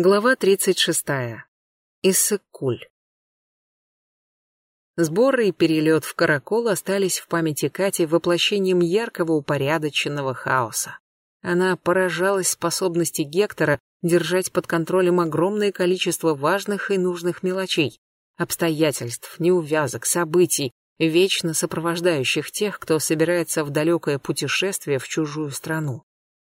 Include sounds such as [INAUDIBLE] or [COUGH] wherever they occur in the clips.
Глава 36. Иссык-Куль. Сборы и перелет в Каракол остались в памяти Кати воплощением яркого упорядоченного хаоса. Она поражалась способности Гектора держать под контролем огромное количество важных и нужных мелочей, обстоятельств, неувязок, событий, вечно сопровождающих тех, кто собирается в далекое путешествие в чужую страну.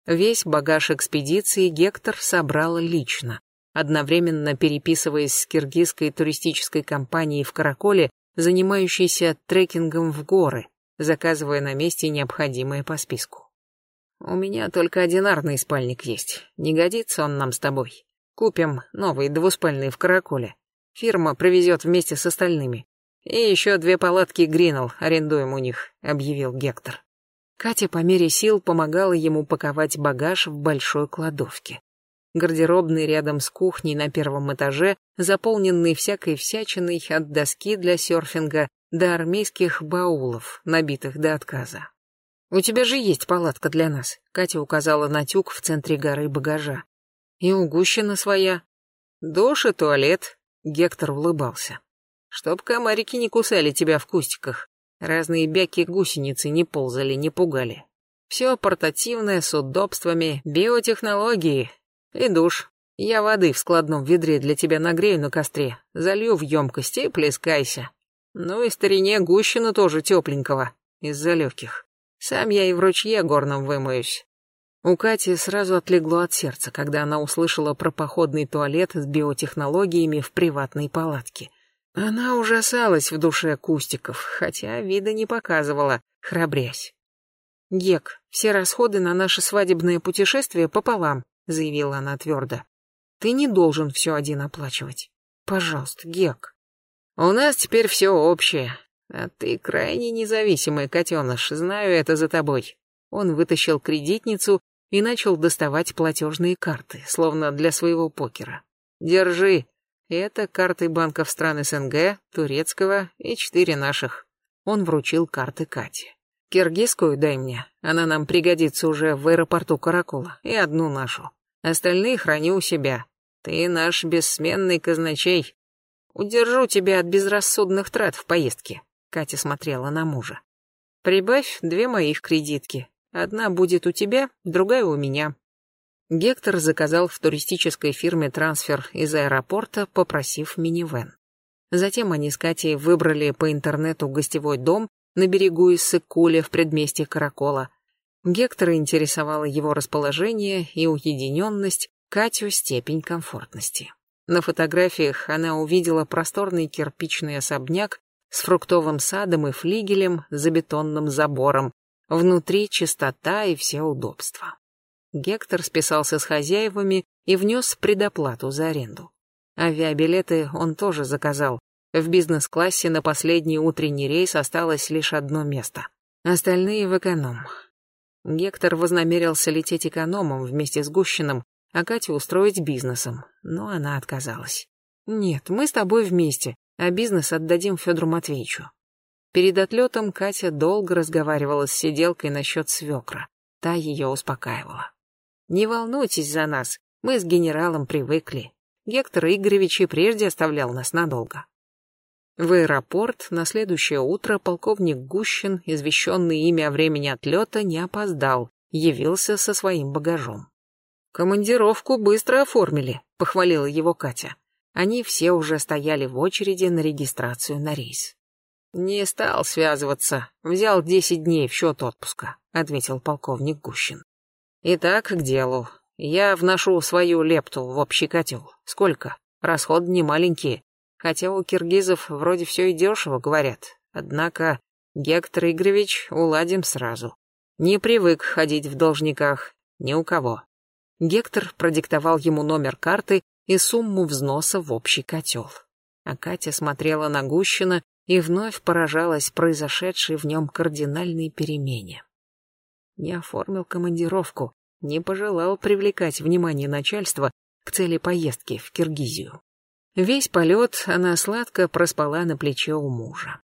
Весь багаж экспедиции Гектор собрал лично, одновременно переписываясь с киргизской туристической компанией в Караколе, занимающейся трекингом в горы, заказывая на месте необходимое по списку. «У меня только одинарный спальник есть. Не годится он нам с тобой. Купим новый двуспальный в Караколе. Фирма привезет вместе с остальными. И еще две палатки Гринелл арендуем у них», — объявил Гектор. Катя по мере сил помогала ему паковать багаж в большой кладовке. Гардеробный рядом с кухней на первом этаже, заполненный всякой всячиной от доски для серфинга до армейских баулов, набитых до отказа. «У тебя же есть палатка для нас», — Катя указала на тюк в центре горы багажа. «И у Гущина своя». «Душ и туалет», — Гектор улыбался. «Чтоб комарики не кусали тебя в кустиках. Разные бяки-гусеницы не ползали, не пугали. Все портативное, с удобствами, биотехнологии. И душ. Я воды в складном ведре для тебя нагрею на костре, залью в емкость и плескайся. Ну и старине гущину тоже тепленького, из-за легких. Сам я и в ручье горном вымоюсь. У Кати сразу отлегло от сердца, когда она услышала про походный туалет с биотехнологиями в приватной палатке. Она ужасалась в душе Кустиков, хотя вида не показывала, храбрясь. «Гек, все расходы на наше свадебное путешествие пополам», — заявила она твердо. «Ты не должен все один оплачивать. Пожалуйста, Гек». «У нас теперь все общее, а ты крайне независимый котеныш, знаю это за тобой». Он вытащил кредитницу и начал доставать платежные карты, словно для своего покера. «Держи, это карты банков стран СНГ, турецкого и четыре наших. Он вручил карты Кате. Киргизскую дай мне, она нам пригодится уже в аэропорту Каракула, и одну нашу. Остальные храни у себя. Ты наш бессменный казначей. Удержу тебя от безрассудных трат в поездке. Катя смотрела на мужа. Прибавь две моих кредитки. Одна будет у тебя, другая у меня. Гектор заказал в туристической фирме трансфер из аэропорта, попросив минивэн. Затем они с Катей выбрали по интернету гостевой дом на берегу Иссык-Куля в предместье Каракола. Гектора интересовало его расположение и уединенность, Катю — степень комфортности. На фотографиях она увидела просторный кирпичный особняк с фруктовым садом и флигелем за бетонным забором. Внутри чистота и все удобства. Гектор списался с хозяевами и внес предоплату за аренду. Авиабилеты он тоже заказал. В бизнес-классе на последний утренний рейс осталось лишь одно место. Остальные в эконом. Гектор вознамерился лететь экономом вместе с Гущиным, а Катю устроить бизнесом, но она отказалась. «Нет, мы с тобой вместе, а бизнес отдадим Федору Матвеевичу». Перед отлетом Катя долго разговаривала с сиделкой насчет свекра. Та ее успокаивала. Не волнуйтесь за нас, мы с генералом привыкли. Гектор Игоревич и прежде оставлял нас надолго. В аэропорт на следующее утро полковник Гущин, извещенный ими о времени отлета, не опоздал, явился со своим багажом. «Командировку быстро оформили», — похвалила его Катя. Они все уже стояли в очереди на регистрацию на рейс. «Не стал связываться, взял десять дней в счет отпуска», — ответил полковник Гущин. Итак, к делу. Я вношу свою лепту в общий котел. Сколько? Расходы не маленькие. Хотя у киргизов вроде все и дешево, говорят. Однако, Гектор Игоревич, уладим сразу. Не привык ходить в должниках. Ни у кого. Гектор продиктовал ему номер карты и сумму взноса в общий котел. А Катя смотрела на Гущина и вновь поражалась произошедшей в нем кардинальной перемене не оформил командировку, не пожелал привлекать внимание начальства к цели поездки в Киргизию. Весь полет она сладко проспала на плече у мужа.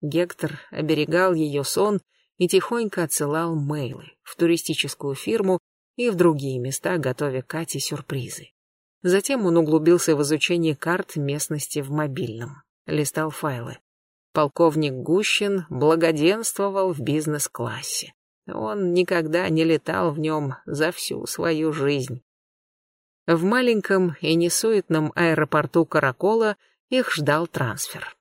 Гектор оберегал ее сон и тихонько отсылал мейлы в туристическую фирму и в другие места, готовя Кате сюрпризы. Затем он углубился в изучение карт местности в мобильном. Листал файлы. Полковник Гущин благоденствовал в бизнес-классе. Он никогда не летал в нем за всю свою жизнь. В маленьком и несуетном аэропорту Каракола их ждал трансфер.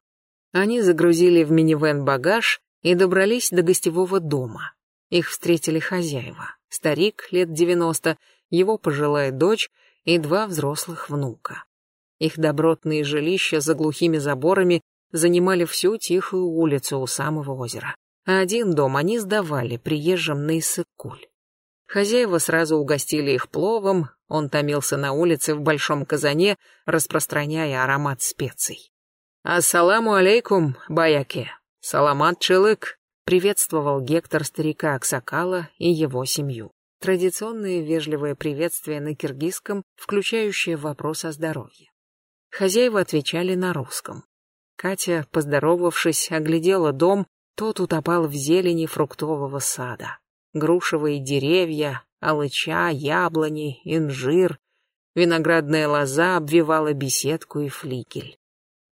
Они загрузили в минивэн багаж и добрались до гостевого дома. Их встретили хозяева. Старик лет девяносто, его пожилая дочь и два взрослых внука. Их добротные жилища за глухими заборами занимали всю тихую улицу у самого озера. А один дом они сдавали приезжим на Иссык-Куль. Хозяева сразу угостили их пловом, он томился на улице в большом казане, распространяя аромат специй. «Ассаламу алейкум, баяке! Саламат чылык!» приветствовал Гектор старика Аксакала и его семью. Традиционное вежливое приветствие на киргизском, включающее вопрос о здоровье. Хозяева отвечали на русском. Катя, поздоровавшись, оглядела дом, тот утопал в зелени фруктового сада. Грушевые деревья, алыча, яблони, инжир, виноградная лоза обвивала беседку и флигель.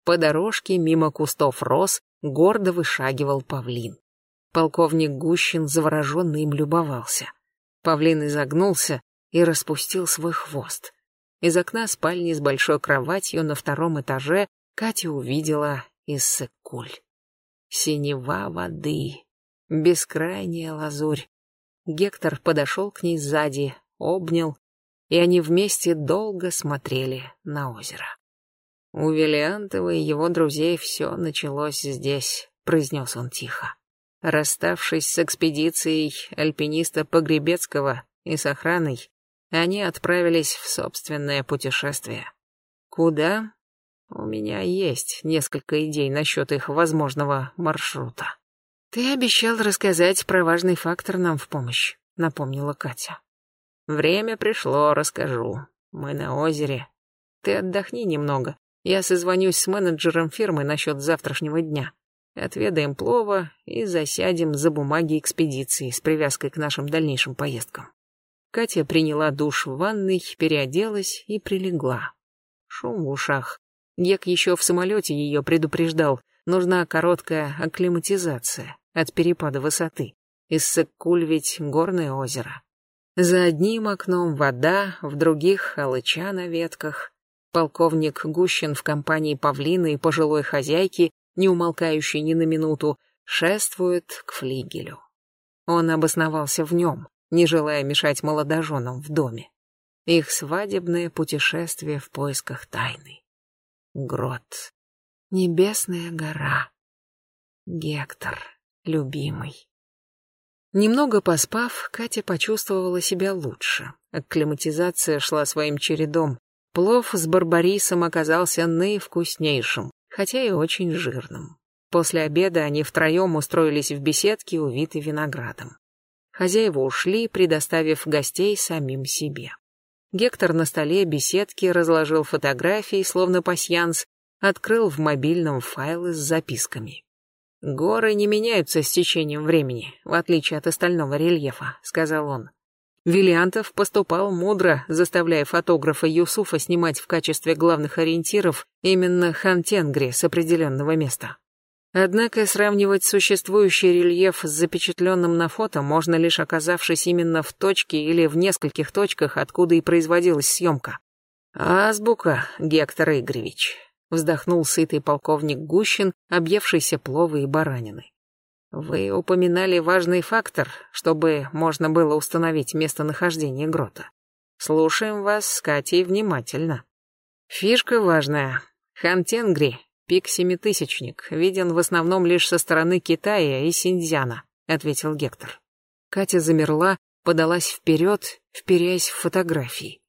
По дорожке мимо кустов роз гордо вышагивал павлин. Полковник Гущин завороженно им любовался. Павлин изогнулся и распустил свой хвост. Из окна спальни с большой кроватью на втором этаже Катя увидела Иссык-Куль. Синева воды, бескрайняя лазурь. Гектор подошел к ней сзади, обнял, и они вместе долго смотрели на озеро. У Виллиантова и его друзей все началось здесь, произнес он тихо. Расставшись с экспедицией альпиниста Погребецкого и с охраной, они отправились в собственное путешествие. Куда? У меня есть несколько идей насчет их возможного маршрута. Ты обещал рассказать про важный фактор нам в помощь, напомнила Катя. Время пришло, расскажу. Мы на озере. Ты отдохни немного. Я созвонюсь с менеджером фирмы насчет завтрашнего дня. Отведаем плова и засядем за бумаги экспедиции с привязкой к нашим дальнейшим поездкам. Катя приняла душ в ванной, переоделась и прилегла. Шум в ушах. Гек еще в самолете ее предупреждал. Нужна короткая акклиматизация от перепада высоты. Иссык-Куль ведь горное озеро. За одним окном вода, в других — алыча на ветках. Полковник Гущин в компании павлина и пожилой хозяйки не умолкающий ни на минуту, шествует к флигелю. Он обосновался в нем, не желая мешать молодоженам в доме. Их свадебное путешествие в поисках тайны. Грот. Небесная гора. Гектор, любимый. Немного поспав, Катя почувствовала себя лучше. Акклиматизация шла своим чередом. Плов с барбарисом оказался наивкуснейшим хотя и очень жирным. После обеда они втроем устроились в беседке, увитой виноградом. Хозяева ушли, предоставив гостей самим себе. Гектор на столе беседки разложил фотографии, словно пасьянс, открыл в мобильном файлы с записками. «Горы не меняются с течением времени, в отличие от остального рельефа», — сказал он. Виллиантов поступал мудро, заставляя фотографа Юсуфа снимать в качестве главных ориентиров именно Хантенгри с определенного места. Однако сравнивать существующий рельеф с запечатленным на фото можно лишь оказавшись именно в точке или в нескольких точках, откуда и производилась съемка. «Азбука, Гектор Игоревич», — вздохнул сытый полковник Гущин, объевшийся пловы и баранины. Вы упоминали важный фактор, чтобы можно было установить местонахождение грота. Слушаем вас с Катей внимательно. Фишка важная. Хантенгри, пик семитысячник, виден в основном лишь со стороны Китая и Синьцзяна, ответил Гектор. Катя замерла, подалась вперед, вперяясь в фотографии.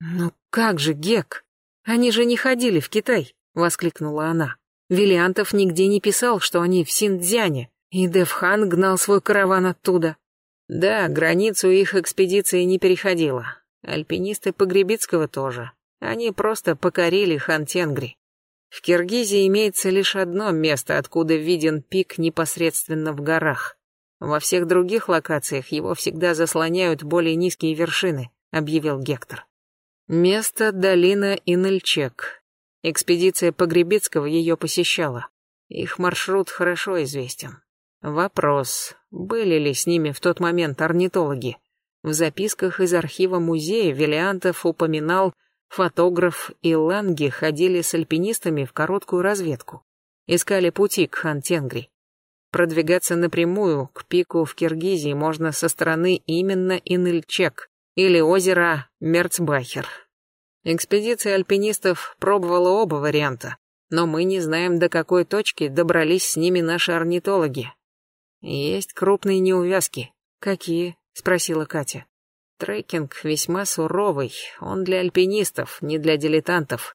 «Ну как же, Гек? Они же не ходили в Китай!» — воскликнула она. Виллиантов нигде не писал, что они в Синдзяне, и Девхан гнал свой караван оттуда. Да, границу их экспедиции не переходила. Альпинисты Погребицкого тоже. Они просто покорили Хантенгри. В Киргизии имеется лишь одно место, откуда виден пик непосредственно в горах. Во всех других локациях его всегда заслоняют более низкие вершины, объявил Гектор. Место долина Инельчек. Экспедиция Погребицкого ее посещала. Их маршрут хорошо известен. Вопрос, были ли с ними в тот момент орнитологи? В записках из архива музея Виллиантов упоминал, фотограф и Ланги ходили с альпинистами в короткую разведку. Искали пути к Хантенгри. Продвигаться напрямую к пику в Киргизии можно со стороны именно Инельчек или озера Мерцбахер. Экспедиция альпинистов пробовала оба варианта, но мы не знаем, до какой точки добрались с ними наши орнитологи. Есть крупные неувязки. Какие? спросила Катя. Трекинг весьма суровый, он для альпинистов, не для дилетантов.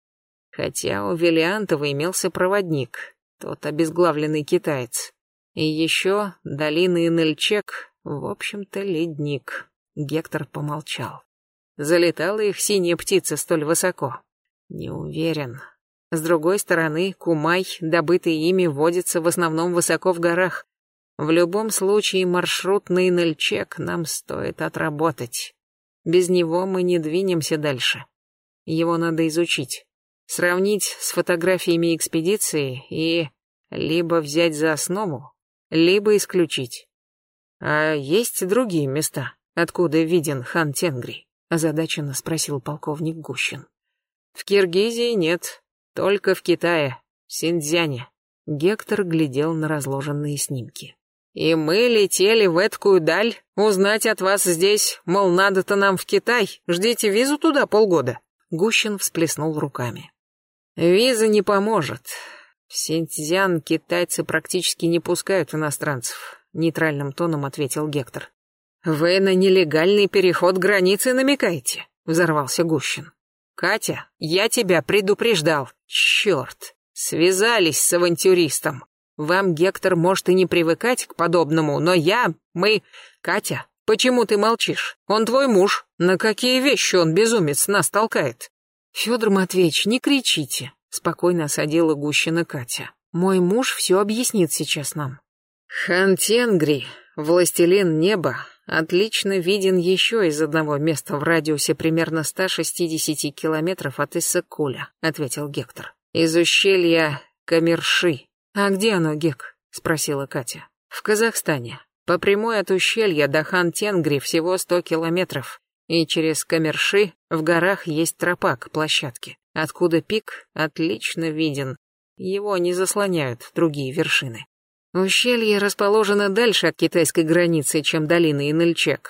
Хотя у Виллиантова имелся проводник, тот обезглавленный китаец. И еще долина Инельчек, в общем-то, ледник. Гектор помолчал. Залетала их синяя птица столь высоко? Не уверен. С другой стороны, Кумай, добытый ими, водится в основном высоко в горах. В любом случае, маршрутный Нельчек нам стоит отработать. Без него мы не двинемся дальше. Его надо изучить. Сравнить с фотографиями экспедиции и либо взять за основу, либо исключить. А есть другие места, откуда виден хан Тенгри? озадаченно спросил полковник Гущин. В Киргизии нет, только в Китае, в Синьцзяне. Гектор глядел на разложенные снимки. И мы летели в эткую даль, узнать от вас здесь, мол, надо-то нам в Китай, ждите визу туда полгода. Гущин всплеснул руками. Виза не поможет. В Синьцзян китайцы практически не пускают иностранцев, нейтральным тоном ответил Гектор. Вы на нелегальный переход границы намекаете? Взорвался Гущин. Катя, я тебя предупреждал. Черт, связались с авантюристом. Вам, Гектор, может и не привыкать к подобному, но я, мы... Катя, почему ты молчишь? Он твой муж. На какие вещи он, безумец, нас толкает? Федор Матвеевич, не кричите, спокойно осадила Гущина Катя. Мой муж все объяснит сейчас нам. Хан Тенгри, властелин неба, отлично виден еще из одного места в радиусе примерно 160 километров от Иссыкуля, ответил Гектор. Из ущелья Камерши. А где оно, Гек? спросила Катя. В Казахстане. По прямой от ущелья до Хан-Тенгри всего 100 километров. И через Камерши в горах есть тропа к площадке, откуда пик отлично виден. Его не заслоняют другие вершины. Ущелье расположено дальше от китайской границы, чем долина Инельчек.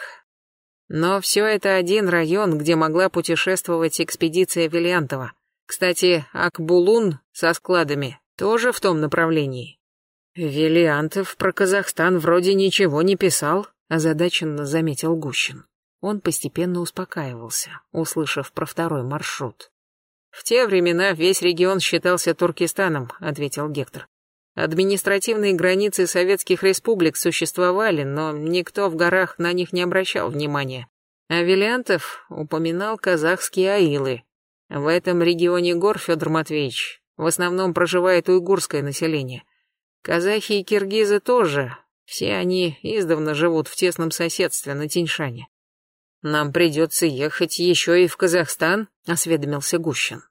Но все это один район, где могла путешествовать экспедиция Виллиантова. Кстати, Акбулун со складами тоже в том направлении. Виллиантов про Казахстан вроде ничего не писал, озадаченно заметил Гущин. Он постепенно успокаивался, услышав про второй маршрут. В те времена весь регион считался Туркестаном, ответил Гектор. Административные границы советских республик существовали, но никто в горах на них не обращал внимания. А Виллиантов упоминал казахские аилы. В этом регионе гор, Федор Матвеевич, в основном проживает уйгурское население. Казахи и киргизы тоже, все они издавна живут в тесном соседстве на Тиньшане. «Нам придется ехать еще и в Казахстан», — осведомился Гущин.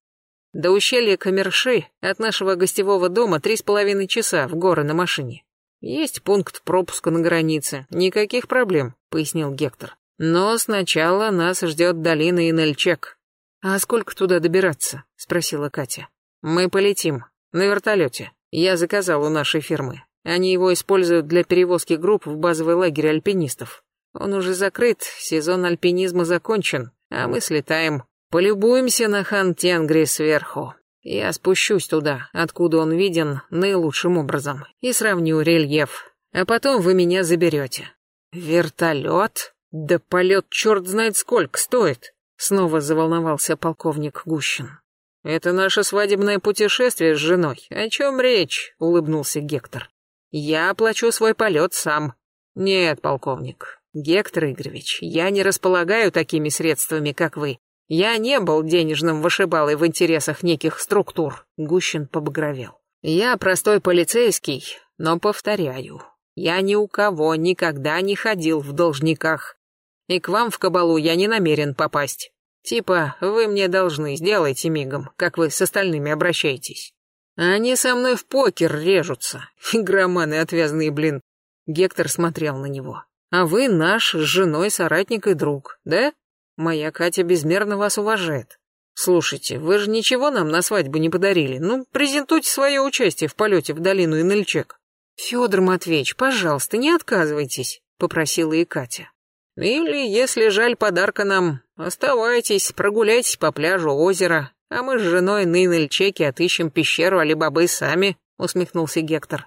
До ущелья Камерши от нашего гостевого дома три с половиной часа в горы на машине. Есть пункт пропуска на границе, никаких проблем, пояснил Гектор. Но сначала нас ждет долина Инельчек. А сколько туда добираться? спросила Катя. Мы полетим на вертолете. Я заказал у нашей фирмы. Они его используют для перевозки групп в базовый лагерь альпинистов. Он уже закрыт, сезон альпинизма закончен, а мы слетаем Полюбуемся на хан Тенгри сверху. Я спущусь туда, откуда он виден наилучшим образом, и сравню рельеф. А потом вы меня заберете. Вертолет? Да полет черт знает сколько стоит. Снова заволновался полковник Гущин. Это наше свадебное путешествие с женой. О чем речь? Улыбнулся Гектор. Я оплачу свой полет сам. Нет, полковник. Гектор Игоревич, я не располагаю такими средствами, как вы. Я не был денежным вышибалой в интересах неких структур. Гущин побагровел. Я простой полицейский, но повторяю, я ни у кого никогда не ходил в должниках. И к вам в кабалу я не намерен попасть. Типа, вы мне должны, сделайте мигом, как вы с остальными обращаетесь. Они со мной в покер режутся. [LAUGHS] Игроманы отвязные, блин. Гектор смотрел на него. А вы наш с женой соратник и друг, да? Моя Катя безмерно вас уважает. Слушайте, вы же ничего нам на свадьбу не подарили. Ну, презентуйте свое участие в полете в долину Инельчек. Федор Матвеевич, пожалуйста, не отказывайтесь, попросила и Катя. Или, если жаль подарка нам, оставайтесь, прогуляйтесь по пляжу озера, а мы с женой на Инельчеке отыщем пещеру Алибабы сами, усмехнулся Гектор.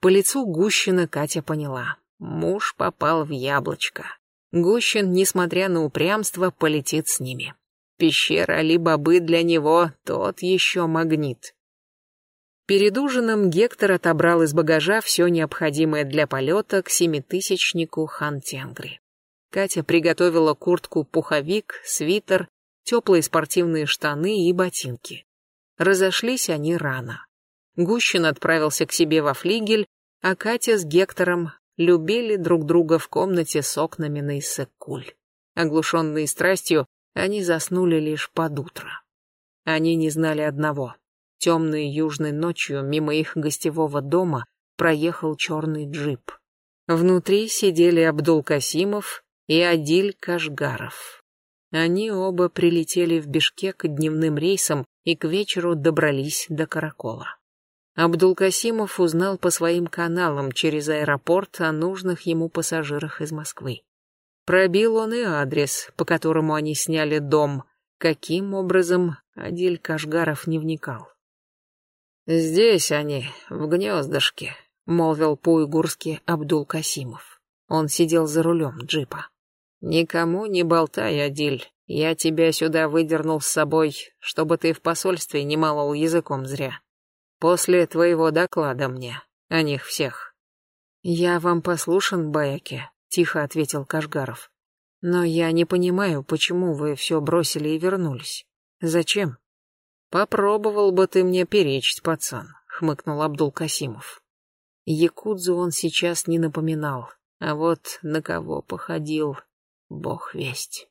По лицу Гущина Катя поняла. Муж попал в яблочко. Гущин, несмотря на упрямство, полетит с ними. Пещера Али-Бабы для него тот еще магнит. Перед ужином Гектор отобрал из багажа все необходимое для полета к семитысячнику Хан-Тенгри. Катя приготовила куртку-пуховик, свитер, теплые спортивные штаны и ботинки. Разошлись они рано. Гущин отправился к себе во флигель, а Катя с Гектором любили друг друга в комнате с окнами на Иссык-Куль. Оглушенные страстью, они заснули лишь под утро. Они не знали одного. Темной южной ночью мимо их гостевого дома проехал черный джип. Внутри сидели Абдул Касимов и Адиль Кашгаров. Они оба прилетели в Бишкек дневным рейсом и к вечеру добрались до Каракола. Абдулкасимов узнал по своим каналам через аэропорт о нужных ему пассажирах из Москвы. Пробил он и адрес, по которому они сняли дом. Каким образом, Адиль Кашгаров не вникал. «Здесь они, в гнездышке», — молвил по-уйгурски Абдул-Касимов. Он сидел за рулем джипа. «Никому не болтай, Адиль. Я тебя сюда выдернул с собой, чтобы ты в посольстве не молол языком зря. После твоего доклада мне, о них всех». «Я вам послушан, Баяке», — тихо ответил Кашгаров. «Но я не понимаю, почему вы все бросили и вернулись. Зачем?» «Попробовал бы ты мне перечить, пацан», — хмыкнул Абдул-Касимов. Якудзу он сейчас не напоминал, а вот на кого походил, бог весть.